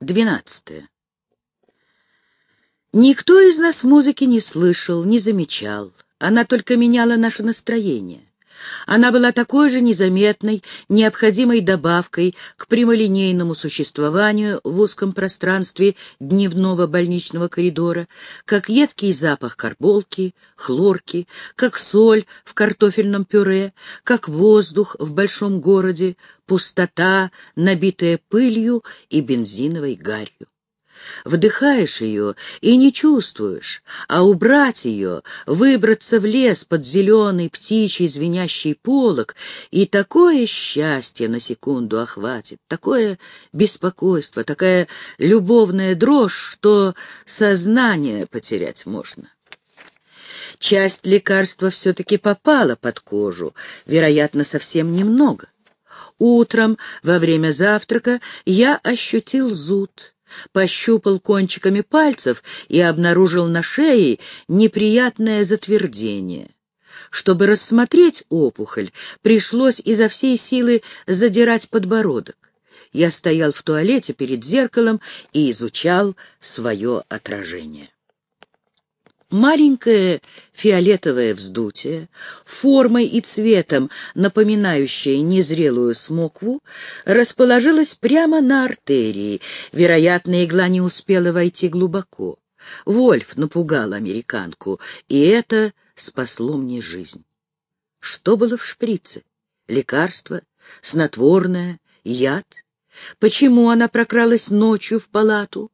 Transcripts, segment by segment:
Двенадцатое. Никто из нас музыки не слышал, не замечал. Она только меняла наше настроение. Она была такой же незаметной, необходимой добавкой к прямолинейному существованию в узком пространстве дневного больничного коридора, как едкий запах карболки, хлорки, как соль в картофельном пюре, как воздух в большом городе, пустота, набитая пылью и бензиновой гарью. Вдыхаешь ее и не чувствуешь, а убрать ее, выбраться в лес под зеленый птичий звенящий полог, и такое счастье на секунду охватит, такое беспокойство, такая любовная дрожь, что сознание потерять можно. Часть лекарства все-таки попала под кожу, вероятно, совсем немного. Утром, во время завтрака, я ощутил зуд пощупал кончиками пальцев и обнаружил на шее неприятное затвердение. Чтобы рассмотреть опухоль, пришлось изо всей силы задирать подбородок. Я стоял в туалете перед зеркалом и изучал свое отражение. Маленькое фиолетовое вздутие, формой и цветом напоминающее незрелую смокву, расположилось прямо на артерии. Вероятно, игла не успела войти глубоко. Вольф напугал американку, и это спасло мне жизнь. Что было в шприце? Лекарство? Снотворное? Яд? Почему она прокралась ночью в палату?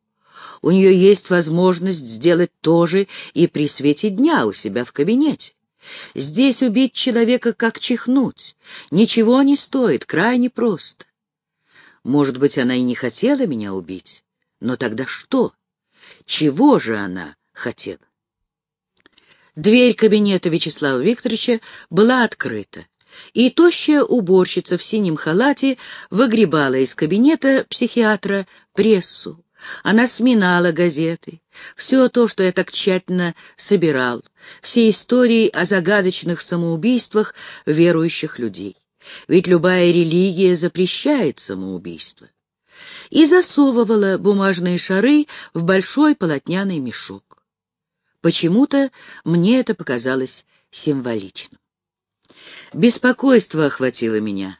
У нее есть возможность сделать то же и при свете дня у себя в кабинете. Здесь убить человека как чихнуть. Ничего не стоит, крайне просто. Может быть, она и не хотела меня убить, но тогда что? Чего же она хотела? Дверь кабинета Вячеслава Викторовича была открыта, и тощая уборщица в синем халате выгребала из кабинета психиатра прессу. Она сминала газеты. Все то, что я так тщательно собирал. Все истории о загадочных самоубийствах верующих людей. Ведь любая религия запрещает самоубийство. И засовывала бумажные шары в большой полотняный мешок. Почему-то мне это показалось символичным. Беспокойство охватило меня.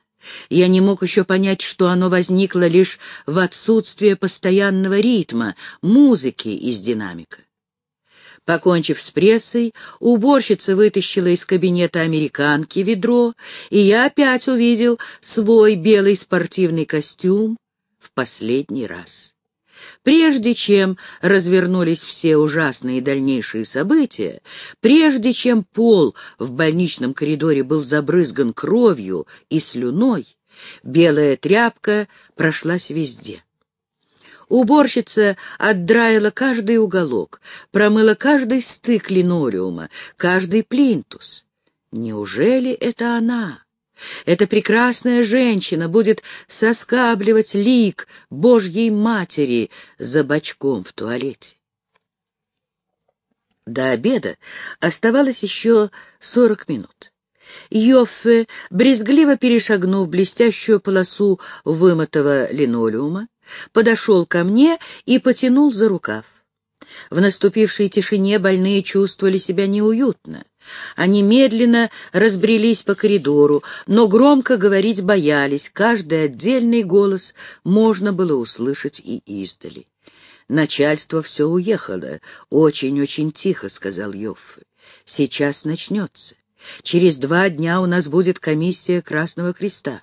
Я не мог еще понять, что оно возникло лишь в отсутствие постоянного ритма, музыки из динамика. Покончив с прессой, уборщица вытащила из кабинета американки ведро, и я опять увидел свой белый спортивный костюм в последний раз. Прежде чем развернулись все ужасные дальнейшие события, прежде чем пол в больничном коридоре был забрызган кровью и слюной, белая тряпка прошлась везде. Уборщица отдраила каждый уголок, промыла каждый стык линориума, каждый плинтус. Неужели это она? Эта прекрасная женщина будет соскабливать лик Божьей Матери за бочком в туалете. До обеда оставалось еще сорок минут. Йоффе, брезгливо перешагнув блестящую полосу вымытого линолеума, подошел ко мне и потянул за рукав. В наступившей тишине больные чувствовали себя неуютно. Они медленно разбрелись по коридору, но громко говорить боялись, каждый отдельный голос можно было услышать и издали. «Начальство все уехало. Очень-очень тихо», — сказал Йоффе. «Сейчас начнется. Через два дня у нас будет комиссия Красного Креста.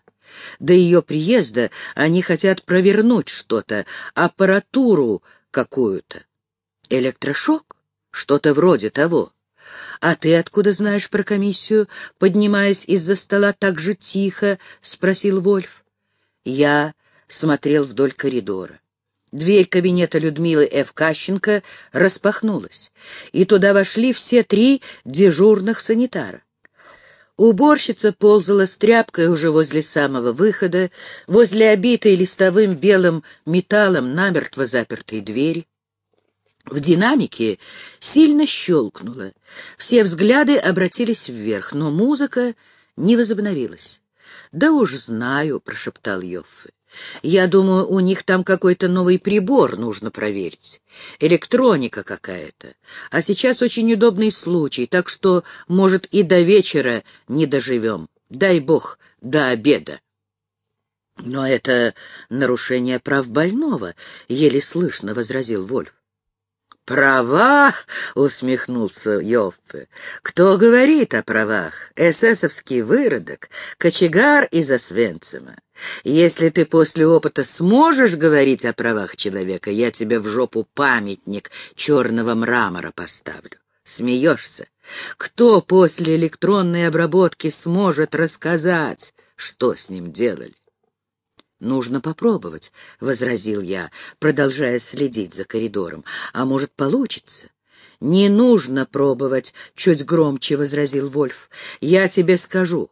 До ее приезда они хотят провернуть что-то, аппаратуру какую-то. Электрошок? Что-то вроде того. «А ты откуда знаешь про комиссию?» Поднимаясь из-за стола так же тихо, спросил Вольф. Я смотрел вдоль коридора. Дверь кабинета Людмилы Ф. Кащенко распахнулась, и туда вошли все три дежурных санитара. Уборщица ползала с тряпкой уже возле самого выхода, возле обитой листовым белым металлом намертво запертой двери. В динамике сильно щелкнуло. Все взгляды обратились вверх, но музыка не возобновилась. «Да уж знаю», — прошептал Йоффе. Я думаю, у них там какой-то новый прибор нужно проверить. Электроника какая-то. А сейчас очень удобный случай, так что, может, и до вечера не доживем. Дай бог, до обеда. Но это нарушение прав больного, — еле слышно возразил Вольф. «Права?» — усмехнулся Йоффе. «Кто говорит о правах? Эсэсовский выродок, кочегар из Освенцима. Если ты после опыта сможешь говорить о правах человека, я тебе в жопу памятник черного мрамора поставлю. Смеешься? Кто после электронной обработки сможет рассказать, что с ним делали? «Нужно попробовать», — возразил я, продолжая следить за коридором. «А может, получится?» «Не нужно пробовать», — чуть громче возразил Вольф. «Я тебе скажу.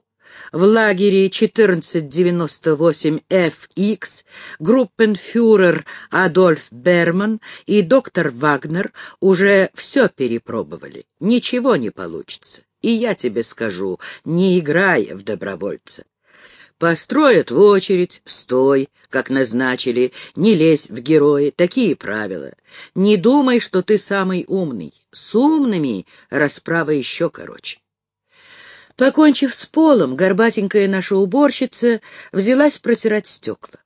В лагере 1498FX группенфюрер Адольф Берман и доктор Вагнер уже все перепробовали. Ничего не получится. И я тебе скажу, не играя в добровольца. Построят в очередь, стой, как назначили, не лезь в герои, такие правила. Не думай, что ты самый умный. С умными расправа еще короче. Покончив с полом, горбатенькая наша уборщица взялась протирать стекла.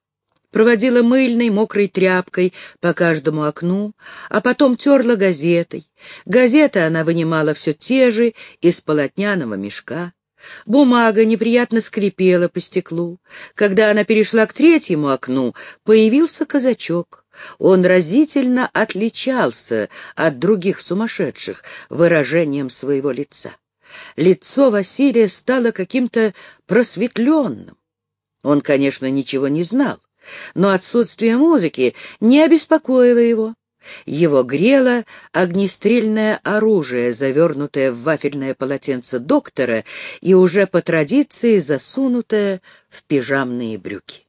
Проводила мыльной, мокрой тряпкой по каждому окну, а потом терла газетой. Газеты она вынимала все те же из полотняного мешка. Бумага неприятно скрипела по стеклу. Когда она перешла к третьему окну, появился казачок. Он разительно отличался от других сумасшедших выражением своего лица. Лицо Василия стало каким-то просветленным. Он, конечно, ничего не знал, но отсутствие музыки не обеспокоило его. Его грело огнестрельное оружие, завернутое в вафельное полотенце доктора и уже по традиции засунутое в пижамные брюки.